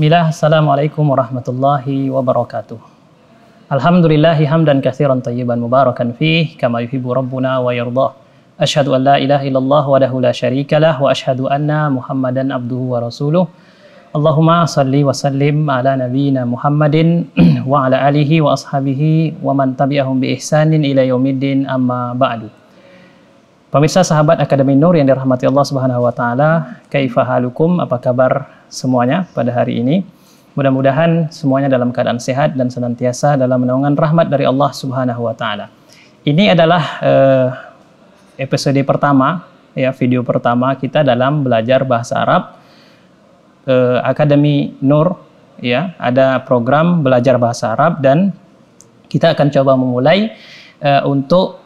Bismillah, Assalamualaikum warahmatullahi wabarakatuh. Alhamdulillahi hamdan kathiran tayyiban mubarakan fih, kama yuhibu rabbuna wa yardah. Ashhadu an la ilaha illallah wahdahu la syarika lah, wa ashhadu anna muhammadan abduhu wa rasuluh. Allahumma salli wa sallim ala nabiyyina Muhammadin wa ala alihi wa ashabihi wa man tabi'ahum bi ihsanin ila yaumiddin amma ba'du. Pemirsa sahabat Akademi Nur yang dirahmati Allah Subhanahu wa taala, kaifa halukum? Apa kabar semuanya pada hari ini. Mudah-mudahan semuanya dalam keadaan sehat dan senantiasa dalam menaungan rahmat dari Allah Subhanahu wa taala. Ini adalah uh, episode pertama ya video pertama kita dalam belajar bahasa Arab uh, Akademi Nur ya, ada program belajar bahasa Arab dan kita akan coba memulai uh, untuk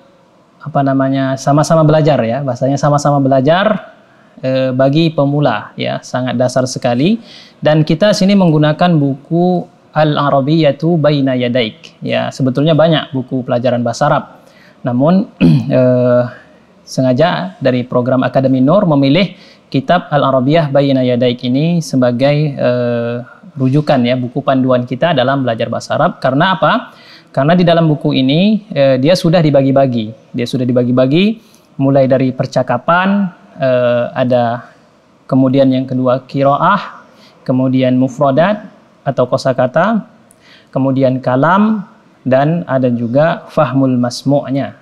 apa namanya sama-sama belajar ya. Bahasanya sama-sama belajar Eh, bagi pemula ya sangat dasar sekali. Dan kita sini menggunakan buku Al-Arabiyatu Baina Yadaik ya. Sebetulnya banyak buku pelajaran bahasa Arab. Namun eh, sengaja dari program Akademi Nur memilih kitab Al-Arabiyah Baina Yadaik ini sebagai eh, rujukan ya buku panduan kita dalam belajar bahasa Arab. Karena apa? Karena di dalam buku ini eh, dia sudah dibagi-bagi dia sudah dibagi-bagi mulai dari percakapan uh, ada kemudian yang kedua kiroah, kemudian mufrodat atau kosakata, kemudian kalam dan ada juga fahmul masmu'nya.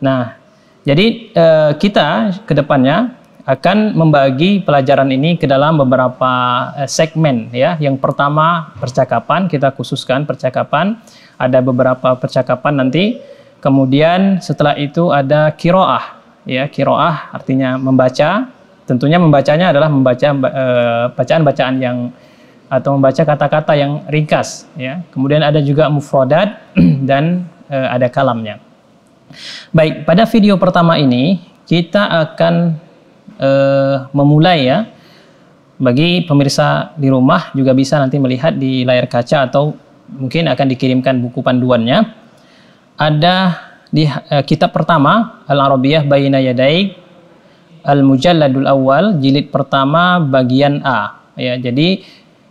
Nah, jadi uh, kita ke depannya akan membagi pelajaran ini ke dalam beberapa uh, segmen ya. Yang pertama percakapan. Kita khususkan percakapan. Ada beberapa percakapan nanti. Kemudian setelah itu ada kiroah ya. Kiroah artinya membaca. Tentunya membacanya adalah membaca eh, bacaan-bacaan yang atau membaca kata-kata yang ringkas ya. Kemudian ada juga mufrodat dan e, ada kalamnya. Baik pada video pertama ini kita akan e, memulai ya. Bagi pemirsa di rumah juga bisa nanti melihat di layar kaca atau mungkin akan dikirimkan buku panduannya. Ada di uh, kitab pertama Al-Arabiyah Bayna Yadaik Al-Mujalladul Awal jilid pertama bagian A. Ya jadi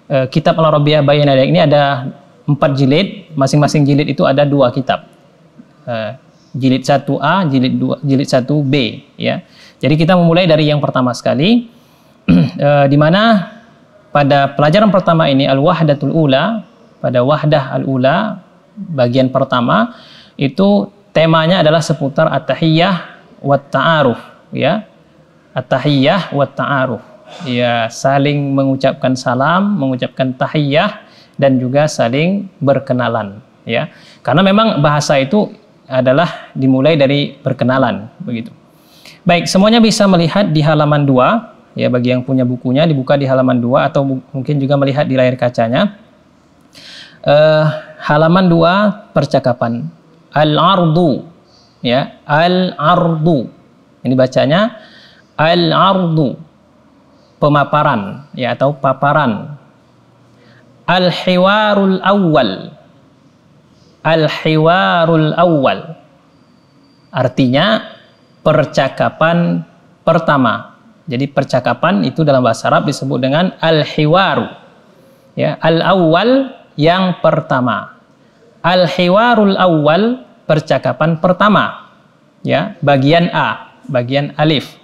uh, kitab Al-Arabiyah Bayna Yadaik ini ada empat jilid masing-masing jilid itu ada dua kitab. Uh, jilid 1A jilid 2 jilid 1B ya jadi kita memulai dari yang pertama sekali uh, di mana pada pelajaran pertama ini Al-Wahdatul Ula pada Wahdah Al-Ula bagian pertama itu temanya adalah seputar at-tahiyyah wa ta'aruf ya. At-tahiyyah wa ta'aruf. Ya, saling mengucapkan salam, mengucapkan tahiyyah dan juga saling berkenalan ya. Karena memang bahasa itu adalah dimulai dari perkenalan begitu. Baik, semuanya bisa melihat di halaman 2 ya bagi yang punya bukunya dibuka di halaman 2 atau mungkin juga melihat di layar kacanya. Uh, halaman 2 percakapan. Al-ardu. Ya al-ardu. Ini bacanya. Al-ardu. Pemaparan. Ya atau paparan. Al-hiwarul awal al-hiwarul awal artinya percakapan pertama jadi percakapan itu dalam bahasa Arab disebut dengan al-hiwaru ya al-awwal yang pertama Al-hiwarul awal percakapan pertama. Ya, bagian A, bagian alif.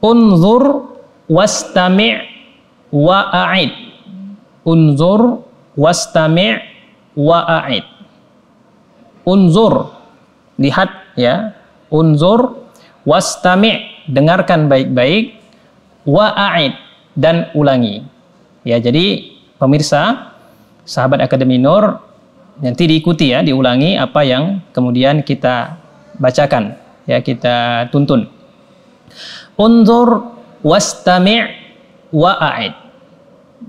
Unzur wastami' wa a'id. Unzur wastami' wa a'id. Unzur lihat ya. Unzur wastami' dengarkan baik-baik wa a'id dan ulangi. Ya, jadi pemirsa sahabat Akademi Nur nanti diikuti ya, diulangi apa yang kemudian kita bacakan, ya kita tuntun. Unzur wastami' wa a'id.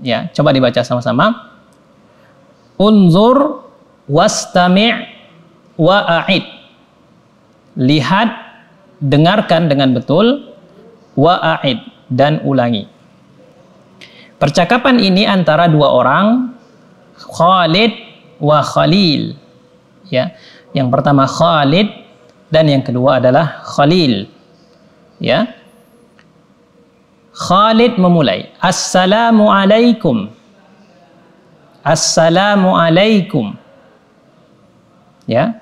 Ya, coba dibaca sama-sama. Unzur wastami' wa a'id. Lihat, dengarkan dengan betul wa a'id dan ulangi. Percakapan ini antara dua orang Khalid wa Khalil. Ya. Yang pertama Khalid dan yang kedua adalah Khalil. Ya. Khalid memulai. Assalamualaikum. Assalamualaikum. Ya.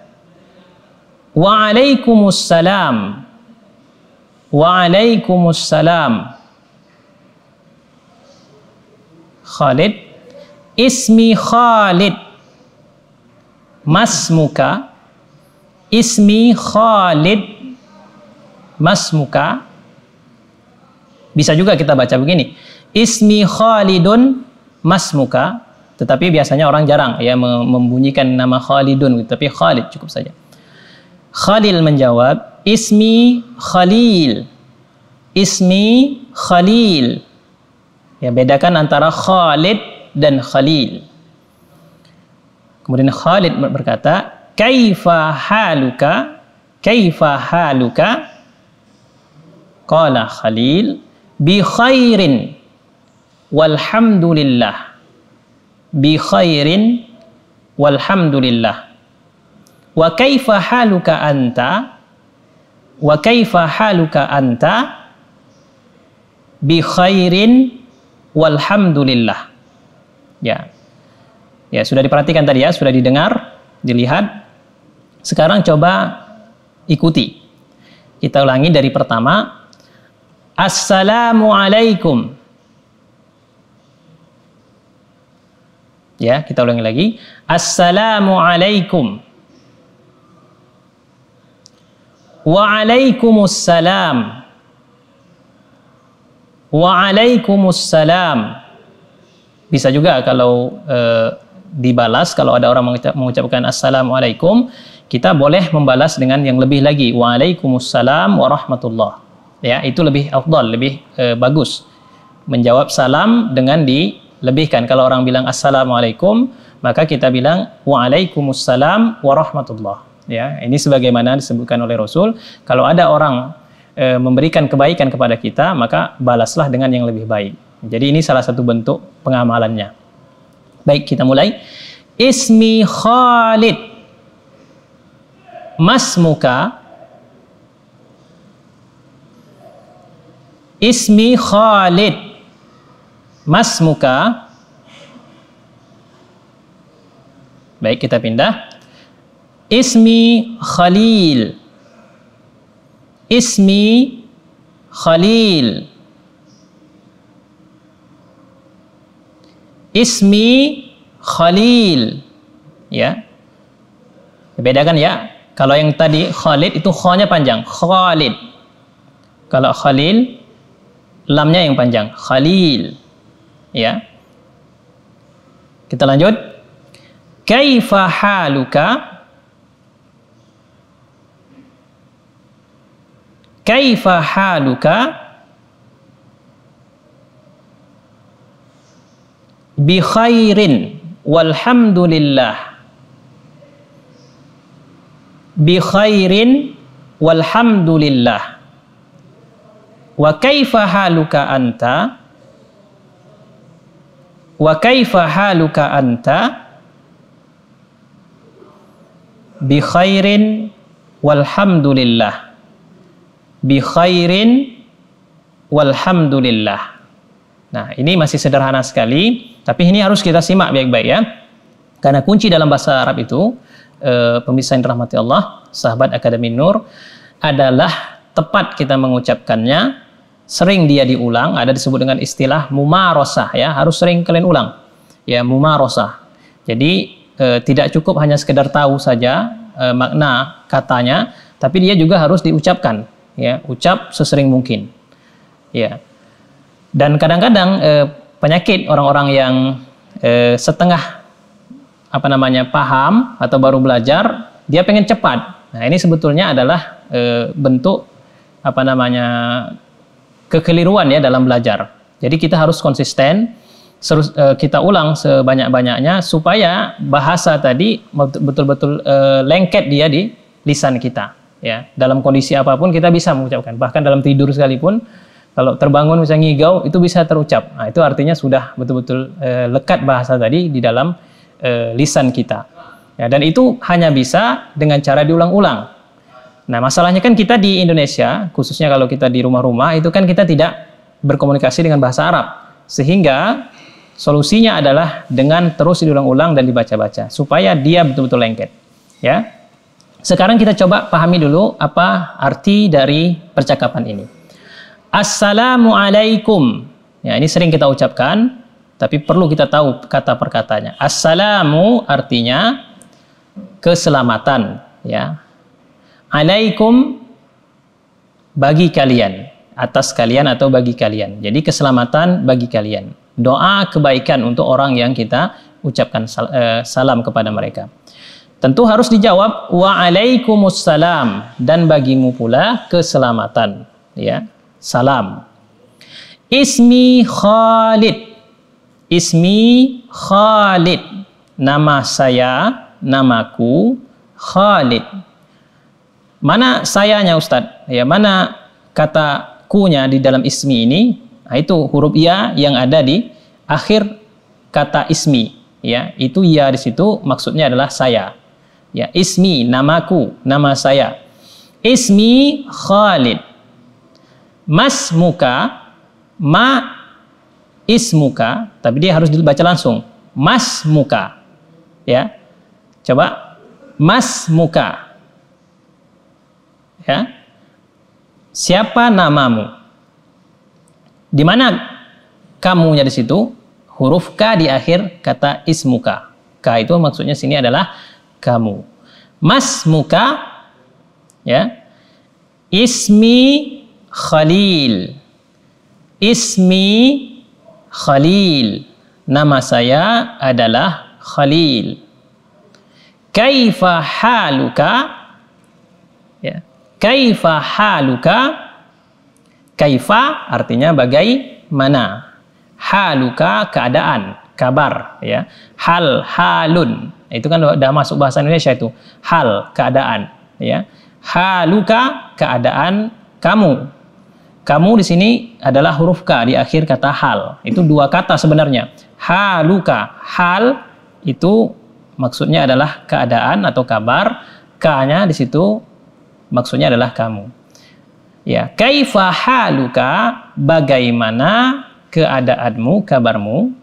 Waalaikumsalam. Waalaikumsalam. Khalid. Ismi Khalid. Masmuka. Ismi Khalid. Masmuka. Bisa juga kita baca begini. Ismi Khalidun masmuka. Tetapi biasanya orang jarang ya membunyikan nama Khalidun. Tapi Khalid cukup saja. Khalil menjawab, Ismi Khalil. Ismi Khalil. Ya, bedakan antara Khalid dan Khalil. Kemudian Khalid berkata, Kaifa haluka? Kaifa haluka? Qala Khalil, bi khairin walhamdulillah bi khairin walhamdulillah wa kaifa haluka anta? Wa kaifa haluka anta? Bi khairin walhamdulillah. Ya. Ya sudah diperhatikan tadi ya sudah didengar dilihat. Sekarang coba ikuti. Kita ulangi dari pertama. Assalamualaikum. Ya, kita ulangi lagi. Assalamualaikum. Waalaikumsalam. Waalaikumsalam. Bisa juga kalau e, dibalas kalau ada orang mengucapkan assalamualaikum, kita boleh membalas dengan yang lebih lagi. Waalaikumsalam warahmatullah ya itu lebih afdal lebih e, bagus menjawab salam dengan dilebihkan kalau orang bilang assalamualaikum maka kita bilang waalaikumsalam warahmatullah ya ini sebagaimana disebutkan oleh Rasul kalau ada orang e, memberikan kebaikan kepada kita maka balaslah dengan yang lebih baik jadi ini salah satu bentuk pengamalannya baik kita mulai ismi Khalid masmuka Ismi Khalid. Masmuka. Baik, kita pindah. Ismi Khalil. Ismi Khalil. Ismi Khalil. Ya. Bedakan ya. Kalau yang tadi Khalid itu kha-nya panjang. Khalid. Kalau Khalil lamnya yang panjang Khalil ya kita lanjut kaifa haluka kaifa haluka bi khairin walhamdulillah bi khairin walhamdulillah Wa kaifa haluka anta? Wa kaifa haluka anta? Bi khairin walhamdulillah. Bi khairin walhamdulillah. Nah, ini masih sederhana sekali, tapi ini harus kita simak baik-baik ya. Karena kunci dalam bahasa Arab itu, e, pemirsa yang dirahmati Allah, sahabat Akademi Nur, adalah tepat kita mengucapkannya sering dia diulang, ada disebut dengan istilah mumarosah ya, harus sering kalian ulang. Ya, mumarosah. Jadi e, tidak cukup hanya sekedar tahu saja e, makna katanya, tapi dia juga harus diucapkan, ya, ucap sesering mungkin. Ya. Dan kadang-kadang e, penyakit orang-orang yang e, setengah apa namanya paham atau baru belajar, dia pengen cepat. Nah, ini sebetulnya adalah e, bentuk apa namanya kekeliruan ya dalam belajar. Jadi kita harus konsisten, eh, kita ulang sebanyak-banyaknya supaya bahasa tadi betul-betul uh, lengket dia di lisan kita. Ya, dalam kondisi apa pun kita bisa mengucapkan. Bahkan dalam tidur sekalipun, kalau terbangun misalnya ngigau itu bisa terucap. Nah, itu artinya sudah betul-betul uh, lekat bahasa tadi di dalam uh, lisan kita. Ya, dan itu hanya bisa dengan cara diulang-ulang Nah, masalahnya kan kita di Indonesia, khususnya kalau kita di rumah-rumah, itu kan kita tidak berkomunikasi dengan bahasa Arab. Sehingga solusinya adalah dengan terus diulang-ulang dan dibaca-baca supaya dia betul-betul lengket. Ya. Sekarang kita coba pahami dulu apa arti dari percakapan ini. Assalamualaikum. Ya, ini sering kita ucapkan, tapi perlu kita tahu kata perkatanya. Assalamu artinya keselamatan, ya. Alaikum bagi kalian, atas kalian atau bagi kalian. Jadi keselamatan bagi kalian. Doa kebaikan untuk orang yang kita ucapkan eh, salam kepada mereka. Tentu harus dijawab waalaikumsalam dan bagimu pula keselamatan. Ya salam. Ismi Khalid. Ismi Khalid. Nama saya namaku Khalid. Mana sayanya Ustadz ya mana kata kunya di dalam ismi ini? Nah, itu huruf ya yang ada di akhir kata ismi. Ya itu ya di situ maksudnya adalah saya Ya, ismi namaku, nama saya. Ismi Khalid. Mas muka, ma ismuka, tapi dia harus dibaca langsung. Mas muka. Ya. Coba mas muka. Ya. Siapa namamu? Di mana kamunya di situ? Huruf K di akhir kata ismuka. K itu maksudnya sini adalah kamu. Mas muka ya. Ismi Khalil. Ismi Khalil. Nama saya adalah Khalil. Kaifa haluka? Ya. Kaifa haluka? Kaifa artinya bagaimana? Haluka keadaan, kabar ya. Hal halun itu kan udah masuk bahasa Indonesia itu. Hal, keadaan, ya. Haluka, keadaan kamu. Kamu di sini adalah huruf K di akhir kata hal. Itu dua kata sebenarnya. Haluka, hal itu maksudnya adalah keadaan atau kabar. K-nya di situ maksudnya adalah kamu. Ya, kaifa haluka? Bagaimana keadaanmu, kabarmu?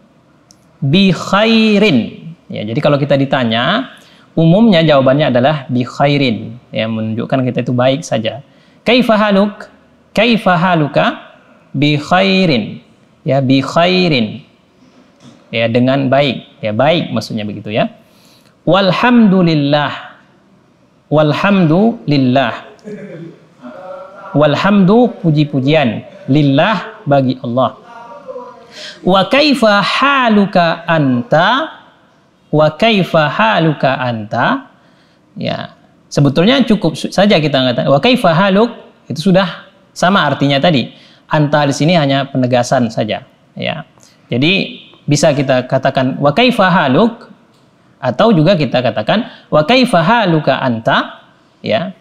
Bi khairin Ya, jadi kalau kita ditanya, umumnya jawabannya adalah bi khairin, ya menunjukkan kita itu baik saja. Kaifa haluk? Kaifa haluka? Bi khairin. Ya, bi khairin. Ya, dengan baik. Ya, baik maksudnya begitu ya. Walhamdulillah. Walhamdulillah. Walhamdu puji-pujian lillah bagi Allah. Wa kaifa haluka anta? Wa kaifa haluka anta? Ya sebetulnya cukup saja kita mengatakan wa kaifa haluk? Itu sudah sama artinya tadi. Anta di sini hanya penegasan saja ya. Jadi bisa kita katakan wa kaifa haluk? Atau juga kita katakan wa kaifa haluka anta? Ya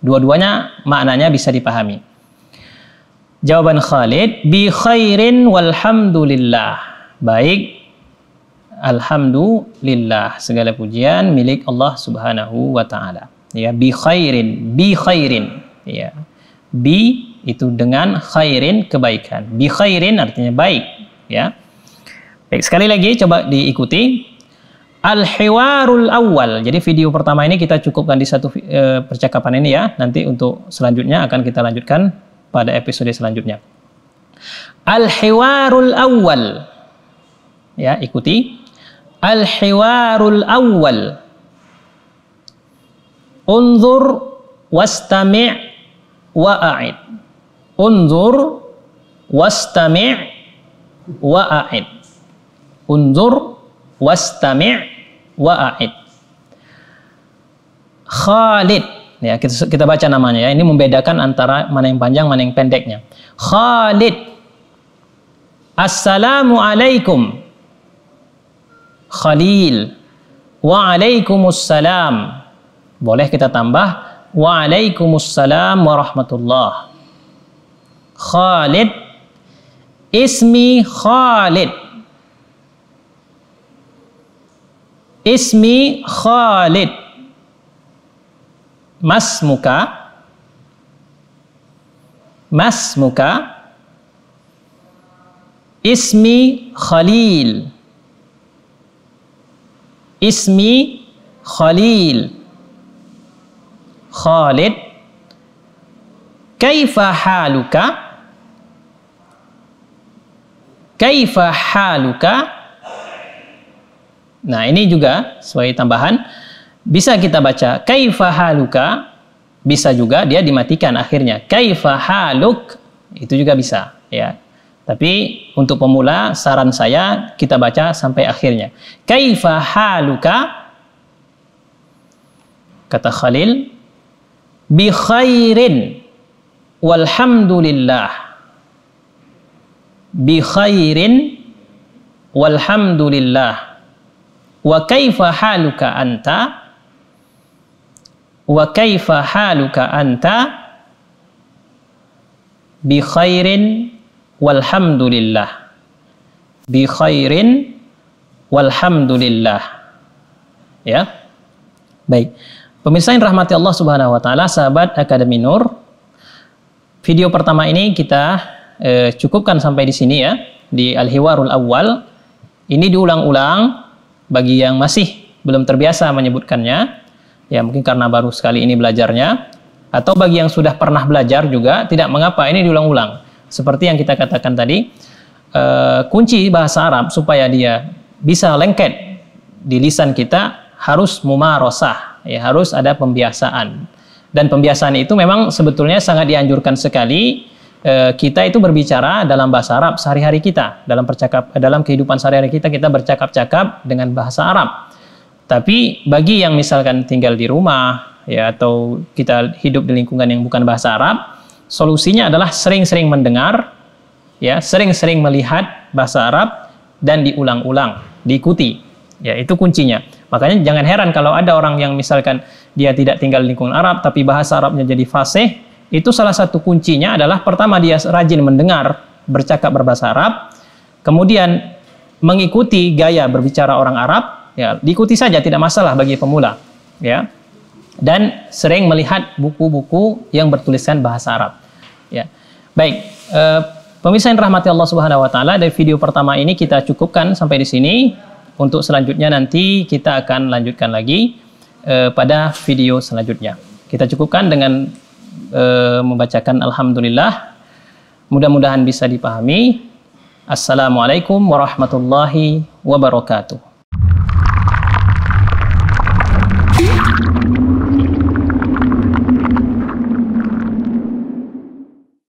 dua-duanya maknanya bisa dipahami. Jawaban Khalid bi khairin walhamdulillah. Baik Alhamdulillah segala pujian milik Allah Subhanahu wa taala. Ya, bi khairin, bi khairin. Ya. Bi itu dengan khairin kebaikan. Bi khairin artinya baik, ya. Baik, sekali lagi coba diikuti. Al-hiwarul awal. Jadi video pertama ini kita cukupkan di satu e, percakapan ini ya. Nanti untuk selanjutnya akan kita lanjutkan pada episode selanjutnya. Al-hiwarul awal. Ya, ikuti. Al-hiwarul awal. Unzur wastami' wa'a'id. Unzur wastami' wa'a'id. Unzur wastami' wa'a'id. Khalid. Ya, kita, kita baca namanya ya. Ini membedakan antara mana yang panjang, mana yang pendeknya. Khalid. Assalamualaikum. Khalil. Waalaikumsalam. Boleh kita tambah Waalaikumsalam warahmatullah. Khalid. Ismi Khalid. Ismi Khalid. Mas muka. Mas muka. Ismi Khalil. Ismi Khalil. Khalid. Kaifa haluka? Kaifa haluka? Nah, ini juga sebagai tambahan bisa kita baca kaifa haluka bisa juga dia dimatikan akhirnya kaifa haluk itu juga bisa ya tapi untuk pemula saran saya kita baca sampai akhirnya. Kaifa haluka? Kata Khalil bi khairin walhamdulillah. Bi khairin walhamdulillah. Wa kaifa haluka anta? Wa kaifa haluka anta? Bi khairin walhamdulillah. Bi khairin walhamdulillah. Ya. Baik. Pemirsa yang rahmati Allah Subhanahu wa taala sahabat Akademi Nur video pertama ini kita eh, cukupkan sampai di sini ya di Al-Hiwarul Awwal. Ini diulang-ulang bagi yang masih belum terbiasa menyebutkannya. Ya mungkin karena baru sekali ini belajarnya. Atau bagi yang sudah pernah belajar juga tidak mengapa ini diulang-ulang seperti yang kita katakan tadi uh, kunci bahasa Arab supaya dia bisa lengket di lisan kita harus mumarosah ya harus ada pembiasaan. Dan pembiasaan itu memang sebetulnya sangat dianjurkan sekali uh, kita itu berbicara dalam bahasa Arab sehari-hari kita. Dalam percakap dalam kehidupan sehari-hari kita kita bercakap-cakap dengan bahasa Arab. Tapi bagi yang misalkan tinggal di rumah ya atau kita hidup di lingkungan yang bukan bahasa Arab, solusinya adalah sering-sering mendengar ya, sering-sering melihat bahasa Arab dan diulang-ulang, diikuti. Ya, itu kuncinya. Makanya jangan heran kalau ada orang yang misalkan dia tidak tinggal di lingkungan Arab tapi bahasa Arabnya jadi fasih, itu salah satu kuncinya adalah pertama dia rajin mendengar bercakap berbahasa Arab, kemudian mengikuti gaya berbicara orang Arab ya diikuti saja tidak masalah bagi pemula ya dan sering melihat buku-buku yang bertuliskan bahasa Arab. Ya. Baik eh, pemirsa yang rahmati Allah Subhanahu wa taala dari video pertama ini kita cukupkan sampai di sini. Untuk selanjutnya nanti kita akan lanjutkan lagi eh, pada video selanjutnya. Kita cukupkan dengan eh, membacakan alhamdulillah. Mudah-mudahan bisa dipahami. Assalamualaikum warahmatullahi wabarakatuh